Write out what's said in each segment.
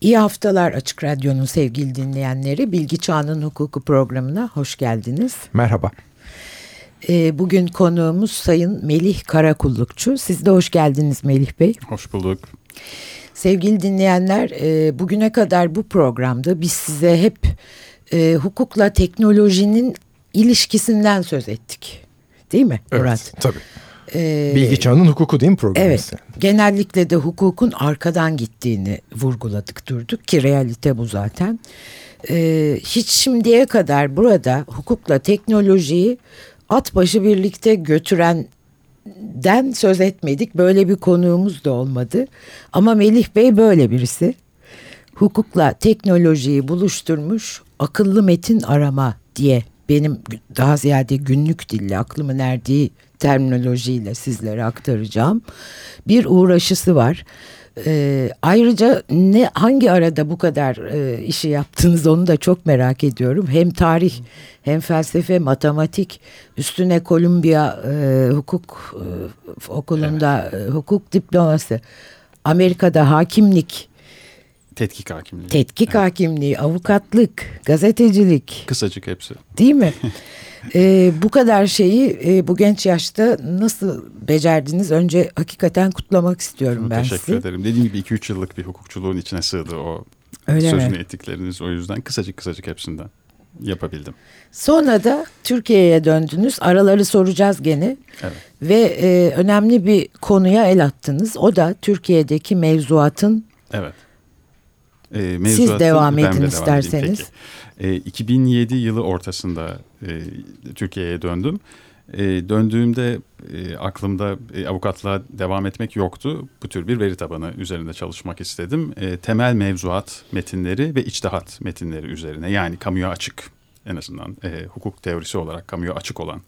İyi haftalar Açık Radyo'nun sevgili dinleyenleri. Bilgi Çağının Hukuku programına hoş geldiniz. Merhaba. Ee, bugün konuğumuz Sayın Melih Karakullukçu. Siz de hoş geldiniz Melih Bey. Hoş bulduk. Sevgili dinleyenler, e, bugüne kadar bu programda biz size hep e, hukukla teknolojinin ilişkisinden söz ettik. Değil mi evet, Murat? Tabii. Ee, Bilgi çağının hukuku değil mi programımız? Evet. Genellikle de hukukun arkadan gittiğini vurguladık durduk ki realite bu zaten. Ee, hiç şimdiye kadar burada hukukla teknolojiyi at başı birlikte götürenden söz etmedik. Böyle bir konuğumuz da olmadı. Ama Melih Bey böyle birisi. Hukukla teknolojiyi buluşturmuş akıllı metin arama diye benim daha ziyade günlük dille aklımın erdiği terminolojiyle sizlere aktaracağım. Bir uğraşısı var. Ee, ayrıca ne hangi arada bu kadar e, işi yaptınız onu da çok merak ediyorum. Hem tarih hem felsefe, matematik, üstüne Kolumbiya e, hukuk e, okulunda evet. e, hukuk diploması, Amerika'da hakimlik, Tetkik hakimliği. Tetkik evet. hakimliği, avukatlık, gazetecilik. Kısacık hepsi. Değil mi? ee, bu kadar şeyi e, bu genç yaşta nasıl becerdiniz? Önce hakikaten kutlamak istiyorum Çok ben teşekkür sizi. ederim. Dediğim gibi 2-3 yıllık bir hukukçuluğun içine sığdı o Öyle sözünü mi? ettikleriniz. O yüzden kısacık kısacık hepsinden yapabildim. Sonra da Türkiye'ye döndünüz. Araları soracağız gene. Evet. Ve e, önemli bir konuya el attınız. O da Türkiye'deki mevzuatın Evet. E, Siz devam edin devam isterseniz. E, 2007 yılı ortasında e, Türkiye'ye döndüm. E, döndüğümde e, aklımda e, avukatlığa devam etmek yoktu. Bu tür bir veri tabanı üzerinde çalışmak istedim. E, temel mevzuat metinleri ve içtihat metinleri üzerine yani kamuya açık en azından e, hukuk teorisi olarak kamuya açık olan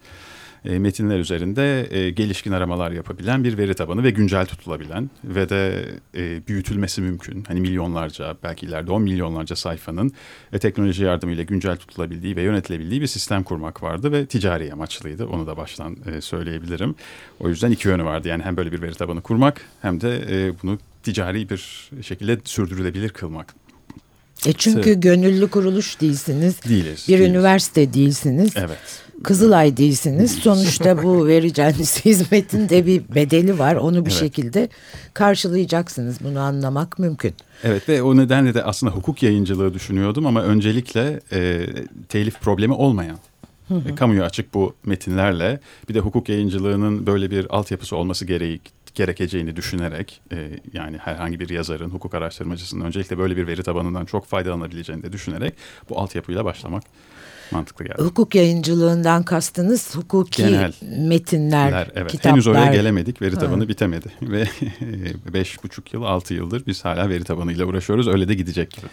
e, metinler üzerinde e, gelişkin aramalar yapabilen bir veri tabanı ve güncel tutulabilen ve de e, büyütülmesi mümkün. Hani milyonlarca belki ileride on milyonlarca sayfanın e, teknoloji yardımıyla güncel tutulabildiği ve yönetilebildiği bir sistem kurmak vardı ve ticari amaçlıydı. Onu da baştan e, söyleyebilirim. O yüzden iki yönü vardı. Yani hem böyle bir veri tabanı kurmak hem de e, bunu ticari bir şekilde sürdürülebilir kılmak. E çünkü evet. gönüllü kuruluş değilsiniz. Değiliz. Bir değiliz. üniversite değilsiniz. Evet. Kızılay değilsiniz. Sonuçta bu vereceğiniz hizmetin de bir bedeli var. Onu bir Evet. şekilde karşılayacaksınız. Bunu anlamak mümkün. Evet ve o nedenle de aslında hukuk yayıncılığı düşünüyordum ama öncelikle e, telif problemi olmayan e, kamuya açık bu metinlerle bir de hukuk yayıncılığının böyle bir altyapısı olması gereği gerekeceğini düşünerek e, yani herhangi bir yazarın, hukuk araştırmacısının öncelikle böyle bir veri tabanından çok faydalanabileceğini de düşünerek bu altyapıyla başlamak mantıklı geldi. Hukuk yayıncılığından kastınız hukuki Genel. metinler, Ler, evet. kitaplar. Henüz oraya gelemedik. Veri Ha. tabanı bitemedi. Ve beş buçuk yıl, altı yıldır biz hala veri tabanıyla uğraşıyoruz. Öyle de gidecek gibi.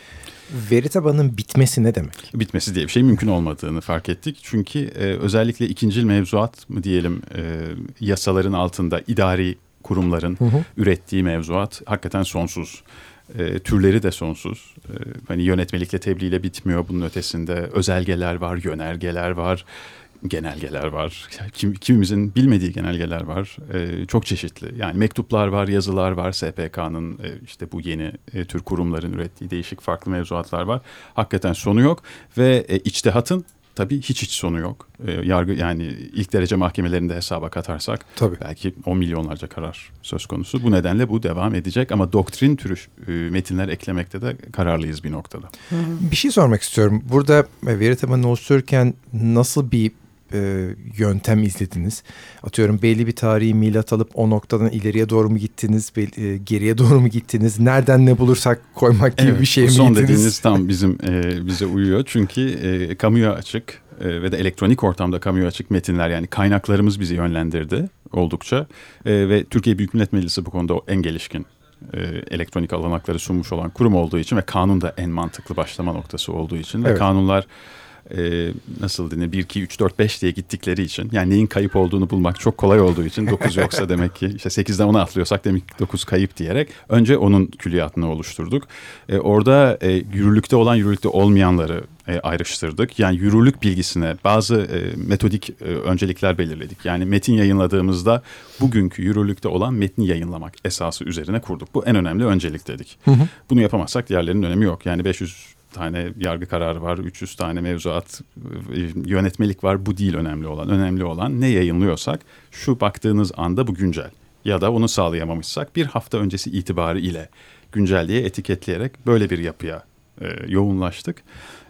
Veri tabanının bitmesi ne demek? Bitmesi diye bir şey mümkün olmadığını fark ettik. Çünkü e, özellikle ikincil mevzuat mı diyelim e, yasaların altında idari kurumların Hı hı. ürettiği mevzuat hakikaten sonsuz. E, türleri de sonsuz. E, hani yönetmelikle tebliğle bitmiyor. Bunun ötesinde özelgeler var, yönergeler var, genelgeler var. Kim, kimimizin bilmediği genelgeler var. E, çok çeşitli. Yani mektuplar var, yazılar var. SPK'nın e, işte bu yeni e, tür kurumların ürettiği değişik farklı mevzuatlar var. Hakikaten sonu yok ve e, içtihatın tabii hiç hiç sonu yok. E, yargı yani ilk derece mahkemelerinde hesaba katarsak Tabii. belki 10 milyonlarca karar söz konusu. Bu nedenle bu devam edecek ama doktrin türü e, metinler eklemekte de kararlıyız bir noktada. Bir şey sormak istiyorum. Burada e, veri tabanını oluştururken nasıl bir e, yöntem izlediniz? Atıyorum belli bir tarihi milat alıp o noktadan ileriye doğru mu gittiniz? Bel- e, geriye doğru mu gittiniz? Nereden ne bulursak koymak gibi Evet, bir şey mi son gittiniz? dediğiniz tam bizim e, bize uyuyor. Çünkü e, kamuya açık e, ve de elektronik ortamda kamuya açık metinler yani kaynaklarımız bizi yönlendirdi oldukça. E, ve Türkiye Büyük Millet Meclisi bu konuda en gelişkin e, elektronik alanakları sunmuş olan kurum olduğu için ve kanun da en mantıklı başlama noktası olduğu için ve Evet. kanunlar e, nasıl denir 1, 2, 3, 4, 5 diye gittikleri için yani neyin kayıp olduğunu bulmak çok kolay olduğu için 9 yoksa demek ki işte 8'den 10'a atlıyorsak demek ki 9 kayıp diyerek önce onun külliyatını oluşturduk. E, orada e, yürürlükte olan yürürlükte olmayanları e, ayrıştırdık. Yani yürürlük bilgisine bazı e, metodik e, öncelikler belirledik. Yani metin yayınladığımızda bugünkü yürürlükte olan metni yayınlamak esası üzerine kurduk. Bu en önemli öncelik dedik. Hı hı. Bunu yapamazsak diğerlerinin önemi yok. Yani 500 tane yargı kararı var, 300 tane mevzuat, e, yönetmelik var. Bu değil önemli olan. Önemli olan ne yayınlıyorsak şu baktığınız anda bu güncel. Ya da onu sağlayamamışsak bir hafta öncesi itibarı ile güncel diye etiketleyerek böyle bir yapıya e, yoğunlaştık.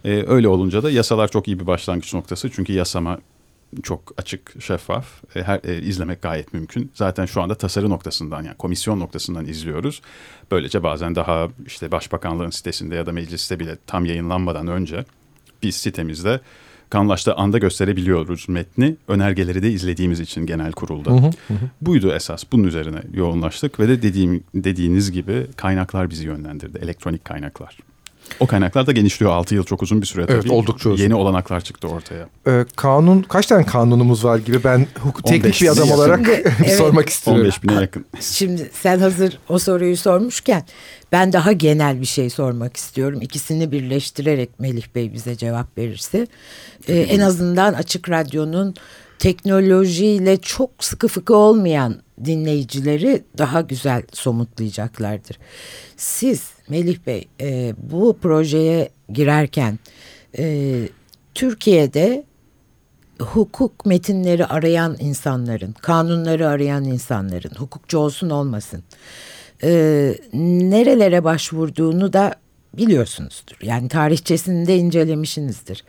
E, öyle olunca da yasalar çok iyi bir başlangıç noktası. Çünkü yasama çok açık, şeffaf, e, her, e, izlemek gayet mümkün. Zaten şu anda tasarı noktasından yani komisyon noktasından izliyoruz. Böylece bazen daha işte başbakanlığın sitesinde ya da mecliste bile tam yayınlanmadan önce biz sitemizde kanlaştığı anda gösterebiliyoruz metni. Önergeleri de izlediğimiz için genel kurulda. Hı hı hı. Buydu esas. Bunun üzerine yoğunlaştık ve de dediğim dediğiniz gibi kaynaklar bizi yönlendirdi. Elektronik kaynaklar. O kaynaklar da genişliyor. 6 yıl çok uzun bir süre tabii. Evet oldukça uzun. Yeni olanaklar çıktı ortaya. Ee, kanun kaç tane kanunumuz var gibi ben hukuk teknik bir adam olarak Şimdi, evet, sormak istiyorum. 15 bine yakın. Şimdi sen hazır o soruyu sormuşken ben daha genel bir şey sormak istiyorum. İkisini birleştirerek Melih Bey bize cevap verirse. Ee, en azından Açık Radyo'nun teknolojiyle çok sıkı fıkı olmayan dinleyicileri daha güzel somutlayacaklardır. Siz Melih Bey e, bu projeye girerken e, Türkiye'de hukuk metinleri arayan insanların, kanunları arayan insanların, hukukçu olsun olmasın, e, nerelere başvurduğunu da biliyorsunuzdur. Yani tarihçesini de incelemişsinizdir.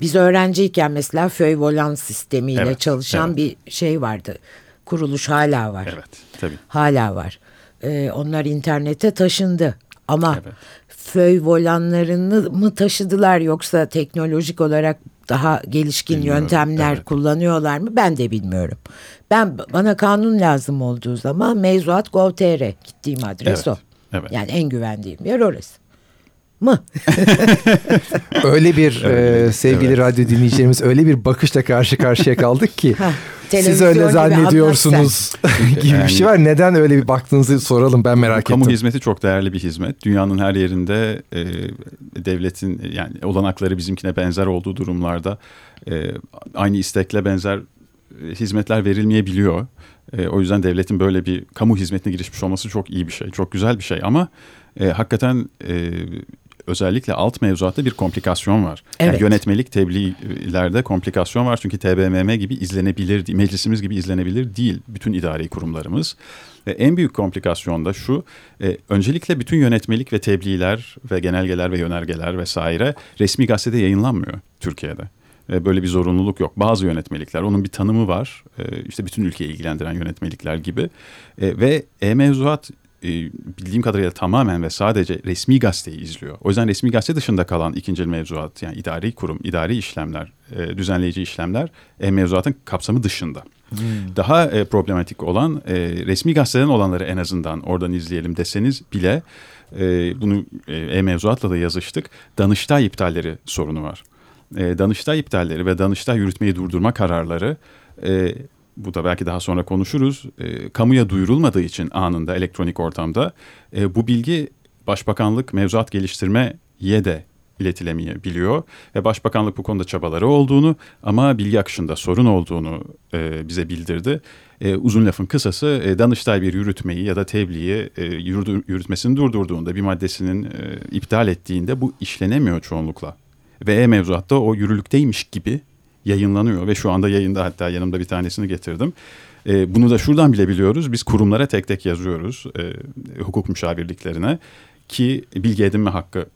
Biz öğrenciyken mesela Föyvolan sistemiyle evet, çalışan evet. bir şey vardı. Kuruluş hala var. Evet, tabii. Hala var. Ee, onlar internete taşındı. Ama evet. föy volanlarını mı taşıdılar yoksa teknolojik olarak daha gelişkin bilmiyorum. yöntemler evet. kullanıyorlar mı ben de bilmiyorum. Ben bana kanun lazım olduğu zaman mevzuat gov.tr gittiğim adres evet. o. Evet. Yani en güvendiğim yer orası mı? öyle bir evet, e, sevgili evet. radyo dinleyicilerimiz öyle bir bakışla karşı karşıya kaldık ki siz öyle zannediyorsunuz gibi yani, bir şey var. Neden öyle bir baktığınızı soralım ben merak kamu ettim. Kamu hizmeti çok değerli bir hizmet. Dünyanın her yerinde e, devletin yani olanakları bizimkine benzer olduğu durumlarda e, aynı istekle benzer e, hizmetler verilmeyebiliyor. E, o yüzden devletin böyle bir kamu hizmetine girişmiş olması çok iyi bir şey, çok güzel bir şey. Ama e, hakikaten e, özellikle alt mevzuatta bir komplikasyon var. Evet. Yani yönetmelik tebliğlerde komplikasyon var çünkü TBMM gibi izlenebilir, meclisimiz gibi izlenebilir değil bütün idari kurumlarımız. Ve en büyük komplikasyon da şu, e, öncelikle bütün yönetmelik ve tebliğler ve genelgeler ve yönergeler vesaire resmi gazetede yayınlanmıyor Türkiye'de e, böyle bir zorunluluk yok. Bazı yönetmelikler, onun bir tanımı var. E, işte bütün ülkeyi ilgilendiren yönetmelikler gibi. E, ve e-mevzuat e, bildiğim kadarıyla tamamen ve sadece resmi gazeteyi izliyor. O yüzden resmi gazete dışında kalan ikinci mevzuat yani idari kurum, idari işlemler, e, düzenleyici işlemler e, mevzuatın kapsamı dışında. Hmm. Daha e, problematik olan e, resmi gazeteden olanları en azından oradan izleyelim deseniz bile e, bunu e, e-mevzuatla da yazıştık. Danıştay iptalleri sorunu var. E, Danıştay iptalleri ve Danıştay yürütmeyi durdurma kararları e, bu da belki daha sonra konuşuruz. E, kamuya duyurulmadığı için anında elektronik ortamda e, bu bilgi Başbakanlık mevzuat geliştirmeye de iletilemeyebiliyor. Ve Başbakanlık bu konuda çabaları olduğunu ama bilgi akışında sorun olduğunu e, bize bildirdi. E, uzun lafın kısası e, Danıştay bir yürütmeyi ya da tebliği e, yürüdü, yürütmesini durdurduğunda bir maddesinin e, iptal ettiğinde bu işlenemiyor çoğunlukla. Ve e-mevzuatta o yürürlükteymiş gibi yayınlanıyor ve şu anda yayında hatta yanımda bir tanesini getirdim. E, bunu da şuradan bile biliyoruz. Biz kurumlara tek tek yazıyoruz e, hukuk müşavirliklerine ki bilgi edinme hakkı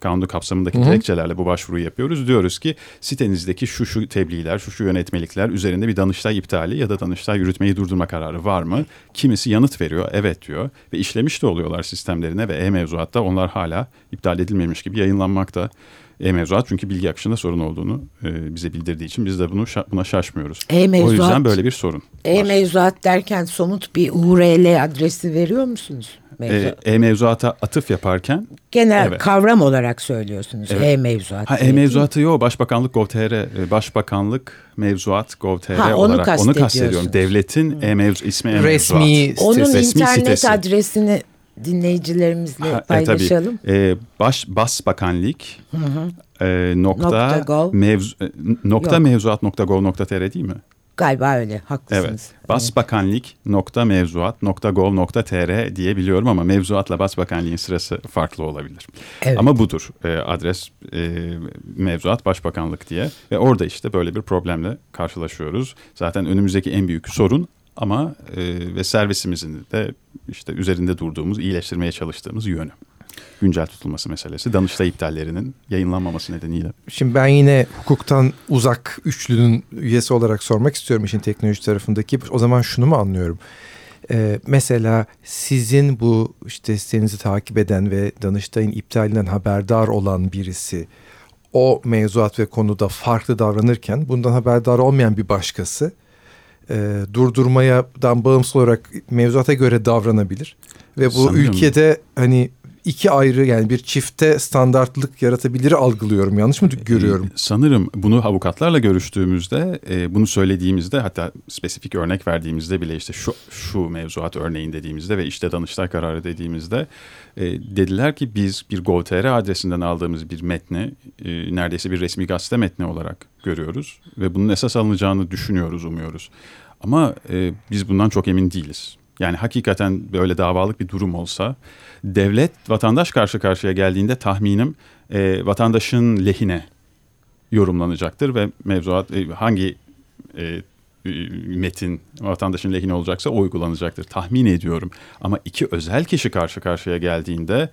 kanunu kapsamındaki Hı-hı. dilekçelerle bu başvuruyu yapıyoruz. Diyoruz ki sitenizdeki şu şu tebliğler, şu şu yönetmelikler üzerinde bir danıştay iptali ya da danıştay yürütmeyi durdurma kararı var mı? Kimisi yanıt veriyor, evet diyor ve işlemiş de oluyorlar sistemlerine ve e-mevzuatta onlar hala iptal edilmemiş gibi yayınlanmakta e-mevzuat çünkü bilgi akışında sorun olduğunu e, bize bildirdiği için biz de bunu buna şaşmıyoruz. E-mevzuat, o yüzden böyle bir sorun. E-mevzuat derken somut bir URL adresi veriyor musunuz? Mevzuat. E, e-mevzuata atıf yaparken Genel evet. kavram olarak söylüyorsunuz Evet. e-mevzuat. Ha, e-mevzuatı yok. Başbakanlık Gov.tr, e, Başbakanlık Mevzuat Gov.tr Ha, onu olarak onu kastediyorum. Devletin e-mevzu ismi e-mevzuat. Resmi Onun sitesi. resmi internet sitesi. adresini dinleyicilerimizle Ha, e, paylaşalım. tabii. E, baş Basbakanlık e, nokta, Nokta gov. mevzu, e, nokta Yok. mevzuat nokta gov nokta tr değil mi? Galiba öyle haklısınız. Evet. Basbakanlık nokta mevzuat nokta gov nokta tr diye biliyorum ama mevzuatla Basbakanlığın sırası farklı olabilir. Evet. Ama budur e, adres e, mevzuat başbakanlık diye ve orada işte böyle bir problemle karşılaşıyoruz. Zaten önümüzdeki en büyük sorun ama e, ve servisimizin de işte üzerinde durduğumuz, iyileştirmeye çalıştığımız yönü. Güncel tutulması meselesi. Danıştay iptallerinin yayınlanmaması nedeniyle. Şimdi ben yine hukuktan uzak üçlünün üyesi olarak sormak istiyorum işin teknoloji tarafındaki. O zaman şunu mu anlıyorum? Ee, mesela sizin bu işte sitenizi takip eden ve Danıştay'ın iptalinden haberdar olan birisi o mevzuat ve konuda farklı davranırken bundan haberdar olmayan bir başkası e, durdurmayadan bağımsız olarak mevzuata göre davranabilir. Ve bu Sanıyorum. ülkede hani iki ayrı yani bir çifte standartlık yaratabilir algılıyorum. Yanlış mı görüyorum? Ee, sanırım bunu avukatlarla görüştüğümüzde, e, bunu söylediğimizde hatta spesifik örnek verdiğimizde bile işte şu şu mevzuat örneğin dediğimizde ve işte Danıştay kararı dediğimizde e, dediler ki biz bir Gov.tr adresinden aldığımız bir metni e, neredeyse bir resmi gazete metni olarak görüyoruz ve bunun esas alınacağını düşünüyoruz, umuyoruz. Ama e, biz bundan çok emin değiliz. Yani hakikaten böyle davalık bir durum olsa devlet vatandaş karşı karşıya geldiğinde tahminim e, vatandaşın lehine yorumlanacaktır ve mevzuat e, hangi e, metin vatandaşın lehine olacaksa uygulanacaktır tahmin ediyorum. Ama iki özel kişi karşı karşıya geldiğinde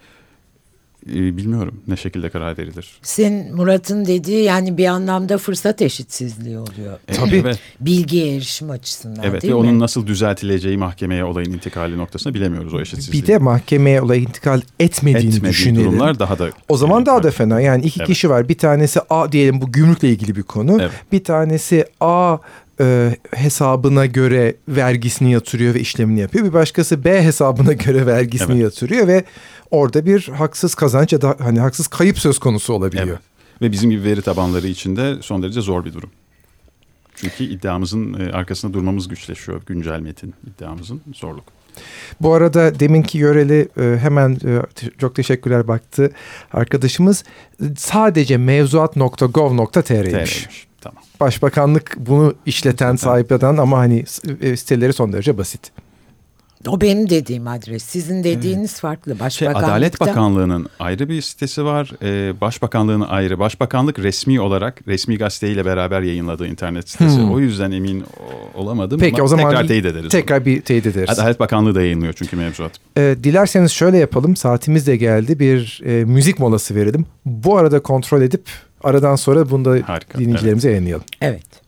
bilmiyorum ne şekilde karar verilir. Senin Murat'ın dediği yani bir anlamda fırsat eşitsizliği oluyor. E, Tabii. Evet, Bilgiye erişim açısından evet değil ve mi? onun nasıl düzeltileceği mahkemeye olayın intikali noktasında bilemiyoruz o eşitsizliği. Bir de mahkemeye olay intikal etmediğini etmediği düşünelim. durumlar daha da O zaman daha da fena. Yani iki Evet. kişi var. Bir tanesi A diyelim bu gümrükle ilgili bir konu. Evet. Bir tanesi A e, hesabına göre vergisini yatırıyor ve işlemini yapıyor. Bir başkası B hesabına göre vergisini Evet. yatırıyor ve orada bir haksız kazanç ya da hani haksız kayıp söz konusu olabiliyor. Evet. Ve bizim gibi veri tabanları için de son derece zor bir durum. Çünkü iddiamızın e, arkasında durmamız güçleşiyor. Güncel metin iddiamızın zorluk. Bu arada deminki yöreli e, hemen e, çok teşekkürler baktı arkadaşımız. Sadece mevzuat.gov.tr'ymiş. Başbakanlık bunu işleten, sahip eden ama hani e, siteleri son derece basit. O benim dediğim adres. Sizin dediğiniz farklı. Şey, Başbakanlıkta. Adalet Bakanlığı'nın ayrı bir sitesi var. Ee, Başbakanlığı'nın ayrı. Başbakanlık resmi olarak resmi gazeteyle beraber yayınladığı internet sitesi. Hmm. O yüzden emin olamadım. Peki ama o zaman tekrar teyit ederiz. Tekrar bir teyit ederiz. Adalet Bakanlığı da yayınlıyor çünkü mevzuat. E, dilerseniz şöyle yapalım. Saatimiz de geldi. Bir e, müzik molası verelim. Bu arada kontrol edip aradan sonra bunu da Harika, dinleyicilerimize yayınlayalım. Evet.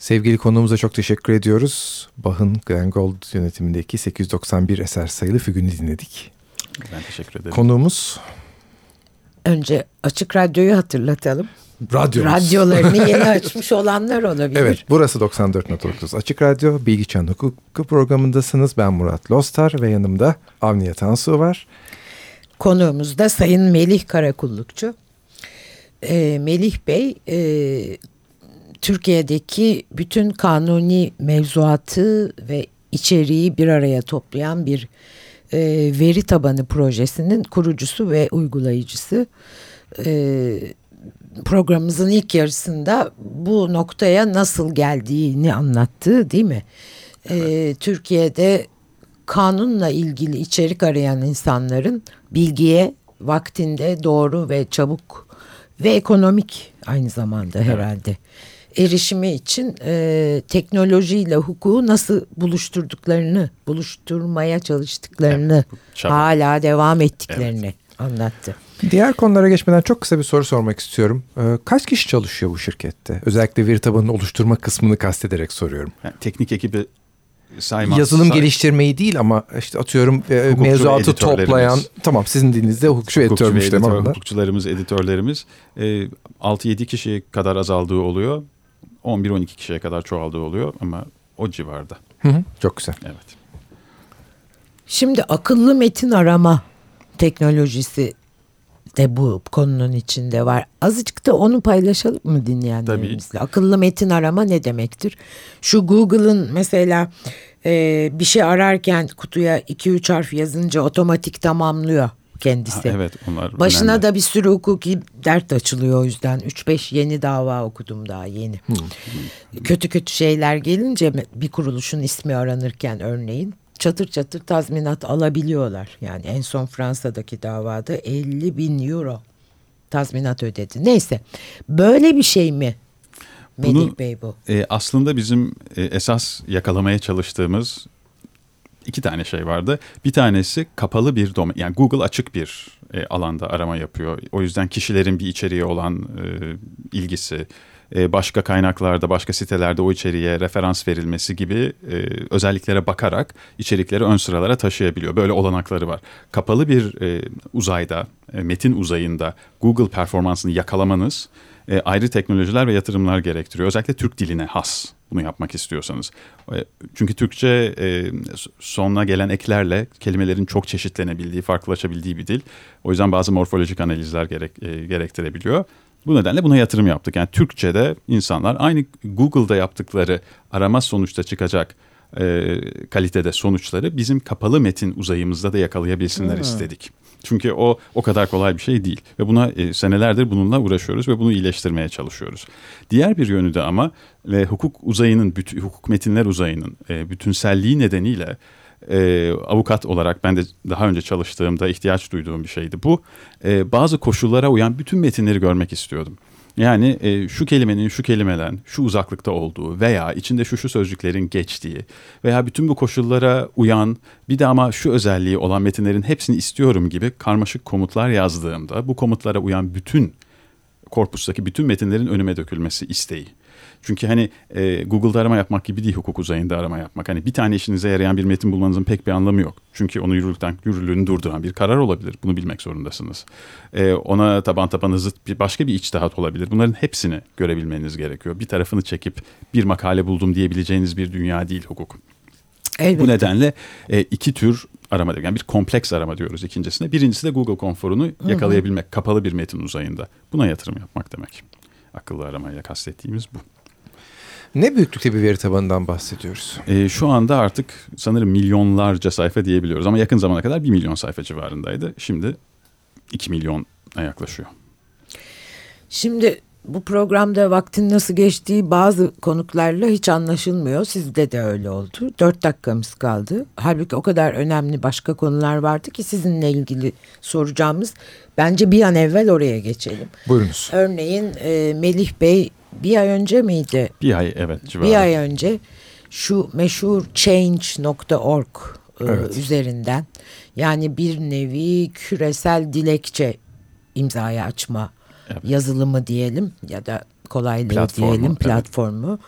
Sevgili konuğumuza çok teşekkür ediyoruz. Bach'ın Glenn Gould yönetimindeki 891 eser sayılı fügünü dinledik. Ben teşekkür ederim. Konuğumuz? Önce Açık Radyo'yu hatırlatalım. Radyomuz. Radyolarını yeni açmış olanlar olabilir. Evet burası 94.9 Açık Radyo Bilgi Çağın Hukuku programındasınız. Ben Murat Lostar ve yanımda Avniye Tansu var. Konuğumuz da Sayın Melih Karakullukçu. Ee, Melih Bey e, Türkiye'deki bütün kanuni mevzuatı ve içeriği bir araya toplayan bir e, veri tabanı projesinin kurucusu ve uygulayıcısı. E, programımızın ilk yarısında bu noktaya nasıl geldiğini anlattı değil mi? E, Türkiye'de kanunla ilgili içerik arayan insanların bilgiye vaktinde doğru ve çabuk ve ekonomik aynı zamanda herhalde erişimi için e, teknolojiyle hukuku nasıl buluşturduklarını, buluşturmaya çalıştıklarını, evet, hala devam ettiklerini evet. anlattı. Diğer konulara geçmeden çok kısa bir soru sormak istiyorum. Ee, kaç kişi çalışıyor bu şirkette? Özellikle veri tabanını oluşturma kısmını kastederek soruyorum. Yani teknik ekibi saymaz. Yazılım say geliştirmeyi değil ama işte atıyorum e, mevzuatı toplayan tamam sizin dilinizde hukukçu, hukukçu editörmüş editör, Hukukçularımız, editörlerimiz e, 6-7 kişi kadar azaldığı oluyor. 11-12 kişiye kadar çoğaldığı oluyor ama o civarda. Hı hı, çok güzel. Evet. Şimdi akıllı metin arama teknolojisi de bu konunun içinde var. Azıcık da onu paylaşalım mı dinleyenlerimizle? Tabii. Akıllı metin arama ne demektir? Şu Google'ın mesela e, bir şey ararken kutuya 2-3 harf yazınca otomatik tamamlıyor kendisi. Ha, evet onlar Başına önemli. da bir sürü hukuki dert açılıyor o yüzden. 3-5 yeni dava okudum daha yeni. Hmm. Kötü kötü şeyler gelince bir kuruluşun ismi aranırken örneğin çatır çatır tazminat alabiliyorlar. Yani en son Fransa'daki davada 50 bin euro tazminat ödedi. Neyse böyle bir şey mi Melih Bunu, Bey bu? E, aslında bizim e, esas yakalamaya çalıştığımız iki tane şey vardı. Bir tanesi kapalı bir domain yani Google açık bir e, alanda arama yapıyor. O yüzden kişilerin bir içeriğe olan e, ilgisi, e, başka kaynaklarda, başka sitelerde o içeriğe referans verilmesi gibi e, özelliklere bakarak içerikleri ön sıralara taşıyabiliyor. Böyle olanakları var. Kapalı bir e, uzayda, e, metin uzayında Google performansını yakalamanız e, ayrı teknolojiler ve yatırımlar gerektiriyor. Özellikle Türk diline has bunu yapmak istiyorsanız. E, çünkü Türkçe e, sonuna gelen eklerle kelimelerin çok çeşitlenebildiği, farklılaşabildiği bir dil. O yüzden bazı morfolojik analizler gerek, e, gerektirebiliyor. Bu nedenle buna yatırım yaptık. Yani Türkçe'de insanlar aynı Google'da yaptıkları arama sonuçta çıkacak e, kalitede sonuçları bizim kapalı metin uzayımızda da yakalayabilsinler hmm. istedik. Çünkü o o kadar kolay bir şey değil ve buna e, senelerdir bununla uğraşıyoruz ve bunu iyileştirmeye çalışıyoruz. Diğer bir yönü de ama ve hukuk uzayının, bütün, hukuk metinler uzayının e, bütünselliği nedeniyle e, avukat olarak ben de daha önce çalıştığımda ihtiyaç duyduğum bir şeydi bu. E, bazı koşullara uyan bütün metinleri görmek istiyordum. Yani e, şu kelimenin şu kelimeden şu uzaklıkta olduğu veya içinde şu şu sözcüklerin geçtiği veya bütün bu koşullara uyan bir de ama şu özelliği olan metinlerin hepsini istiyorum gibi karmaşık komutlar yazdığımda bu komutlara uyan bütün korpustaki bütün metinlerin önüme dökülmesi isteği. Çünkü hani e, Google'da arama yapmak gibi değil hukuk uzayında arama yapmak. Hani bir tane işinize yarayan bir metin bulmanızın pek bir anlamı yok. Çünkü onu yürürlükten yürürlüğünü durduran bir karar olabilir. Bunu bilmek zorundasınız. E, ona taban tabana zıt bir başka bir içtihat olabilir. Bunların hepsini görebilmeniz gerekiyor. Bir tarafını çekip bir makale buldum diyebileceğiniz bir dünya değil hukuk. Elbette. Bu nedenle e, iki tür arama yani bir kompleks arama diyoruz ikincisine. Birincisi de Google konforunu yakalayabilmek, hı hı. kapalı bir metin uzayında. Buna yatırım yapmak demek. Akıllı aramayla kastettiğimiz bu. Ne büyüklükte bir veri tabanından bahsediyoruz? E, şu anda artık sanırım milyonlarca sayfa diyebiliyoruz ama yakın zamana kadar bir milyon sayfa civarındaydı. Şimdi iki milyona yaklaşıyor. Şimdi bu programda vaktin nasıl geçtiği bazı konuklarla hiç anlaşılmıyor. Sizde de öyle oldu. Dört dakikamız kaldı. Halbuki o kadar önemli başka konular vardı ki sizinle ilgili soracağımız. Bence bir an evvel oraya geçelim. Buyurunuz. Örneğin e, Melih Bey bir ay önce miydi? Bir ay evet. Civarı. Bir ay önce şu meşhur change.org e, evet. üzerinden yani bir nevi küresel dilekçe imzaya açma evet. yazılımı diyelim ya da kolaylığı platformu, diyelim platformu.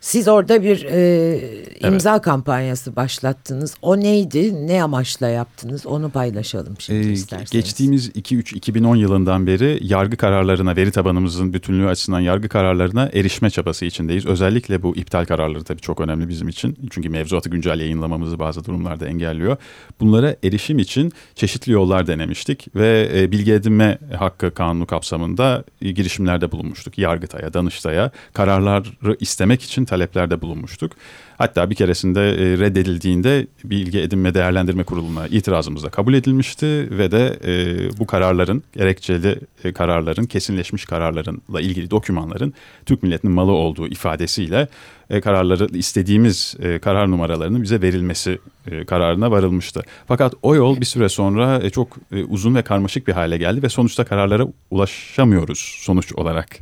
Siz orada bir e, imza evet. kampanyası başlattınız. O neydi? Ne amaçla yaptınız? Onu paylaşalım şimdi ee, isterseniz. Geçtiğimiz 2-3-2010 yılından beri yargı kararlarına, veri tabanımızın bütünlüğü açısından yargı kararlarına erişme çabası içindeyiz. Özellikle bu iptal kararları tabii çok önemli bizim için. Çünkü mevzuatı güncel yayınlamamızı bazı durumlarda engelliyor. Bunlara erişim için çeşitli yollar denemiştik ve e, bilgi edinme hakkı kanunu kapsamında e, girişimlerde bulunmuştuk. Yargıtay'a, Danıştay'a kararları istemek için taleplerde bulunmuştuk. Hatta bir keresinde e, reddedildiğinde Bilgi Edinme Değerlendirme Kurulu'na itirazımız da kabul edilmişti ve de e, bu kararların, gerekçeli e, kararların, kesinleşmiş kararlarınla ilgili dokümanların Türk milletinin malı olduğu ifadesiyle e, kararları istediğimiz karar numaralarının bize verilmesi kararına varılmıştı. Fakat o yol bir süre sonra çok uzun ve karmaşık bir hale geldi ve sonuçta kararlara ulaşamıyoruz sonuç olarak.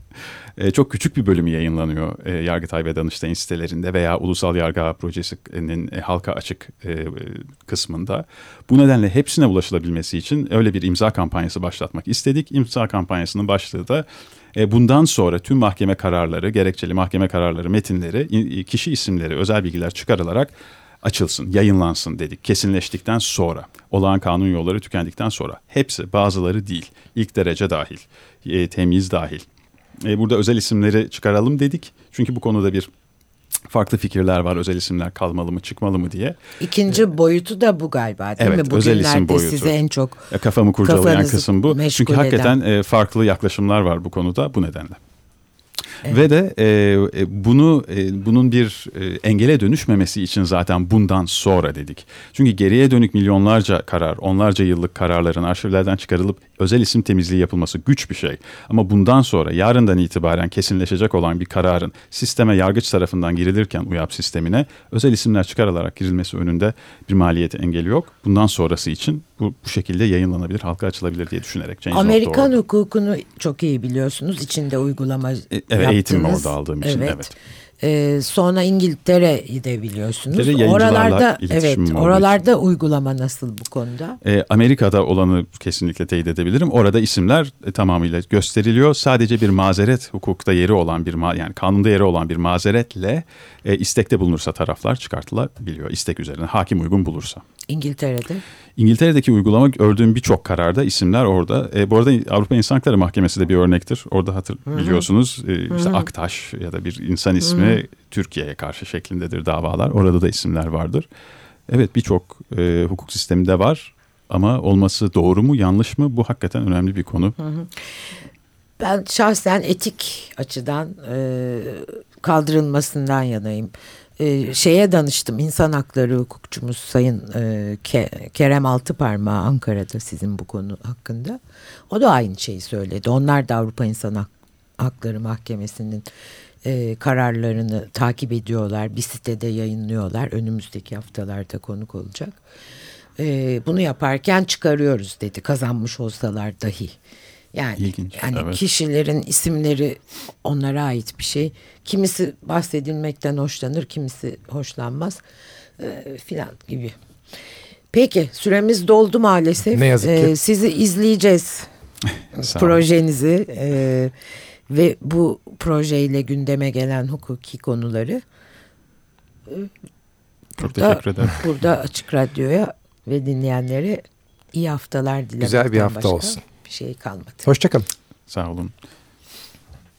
Çok küçük bir bölümü yayınlanıyor e, Yargıtay ve Danıştay sitelerinde veya Ulusal Yargı Ağı Projesi'nin e, halka açık e, kısmında. Bu nedenle hepsine ulaşılabilmesi için öyle bir imza kampanyası başlatmak istedik. İmza kampanyasının başlığı da e, bundan sonra tüm mahkeme kararları, gerekçeli mahkeme kararları, metinleri, kişi isimleri, özel bilgiler çıkarılarak açılsın, yayınlansın dedik. Kesinleştikten sonra, olağan kanun yolları tükendikten sonra. Hepsi, bazıları değil. İlk derece dahil, e, temiz dahil. E, burada özel isimleri çıkaralım dedik. Çünkü bu konuda bir farklı fikirler var özel isimler kalmalı mı çıkmalı mı diye. İkinci ee, boyutu da bu galiba değil evet, mi? Bugünlerde özel isim boyutu. size en çok kafamı kurcalayan kısım bu. Çünkü hakikaten eden. farklı yaklaşımlar var bu konuda bu nedenle. Evet. Ve de e, e, bunu e, bunun bir e, engele dönüşmemesi için zaten bundan sonra dedik. Çünkü geriye dönük milyonlarca karar, onlarca yıllık kararların arşivlerden çıkarılıp özel isim temizliği yapılması güç bir şey. Ama bundan sonra yarından itibaren kesinleşecek olan bir kararın sisteme yargıç tarafından girilirken UYAP sistemine özel isimler çıkarılarak girilmesi önünde bir maliyeti engeli yok. Bundan sonrası için bu, bu şekilde yayınlanabilir, halka açılabilir diye düşünerek. Change Amerikan hukukunu çok iyi biliyorsunuz. İçinde uygulama e, Evet yaptınız. eğitimimi orada aldığım için evet. evet. Ee, sonra İngiltere'yi de biliyorsunuz. Oralarda evet, oralarda için. uygulama nasıl bu konuda? Ee, Amerika'da olanı kesinlikle teyit edebilirim. Orada isimler e, tamamıyla gösteriliyor. Sadece bir mazeret hukukta yeri olan bir yani kanunda yeri olan bir mazeretle e, istekte bulunursa taraflar çıkartılabiliyor. İstek üzerine hakim uygun bulursa. İngiltere'de? İngiltere'deki uygulama gördüğüm birçok kararda isimler orada. E, bu arada Avrupa İnsan Hakları Mahkemesi de bir örnektir. Orada hatır Hı-hı. biliyorsunuz e, işte Aktaş ya da bir insan ismi Türkiye'ye karşı şeklindedir davalar. Orada da isimler vardır. Evet birçok e, hukuk sisteminde var ama olması doğru mu yanlış mı bu hakikaten önemli bir konu. Hı-hı. Ben şahsen etik açıdan e, kaldırılmasından yanayım e, şeye danıştım insan hakları hukukçumuz Sayın e, Ke, Kerem Altıparmağı Ankara'da sizin bu konu hakkında. O da aynı şeyi söyledi. Onlar da Avrupa İnsan Hakları Mahkemesi'nin e, kararlarını takip ediyorlar. Bir sitede yayınlıyorlar. Önümüzdeki haftalarda konuk olacak. E, bunu yaparken çıkarıyoruz dedi kazanmış olsalar dahi. Yani, İlginç, yani evet. kişilerin isimleri onlara ait bir şey. Kimisi bahsedilmekten hoşlanır, kimisi hoşlanmaz e, filan gibi. Peki süremiz doldu maalesef. Ne yazık ki. E, sizi izleyeceğiz projenizi e, ve bu projeyle gündeme gelen hukuki konuları. E, Çok burada, teşekkür ederim. Burada Açık Radyo'ya ve dinleyenlere iyi haftalar dilerim. Güzel bir hafta başka. olsun şey kalmadı. Hoşçakalın. Sağ olun.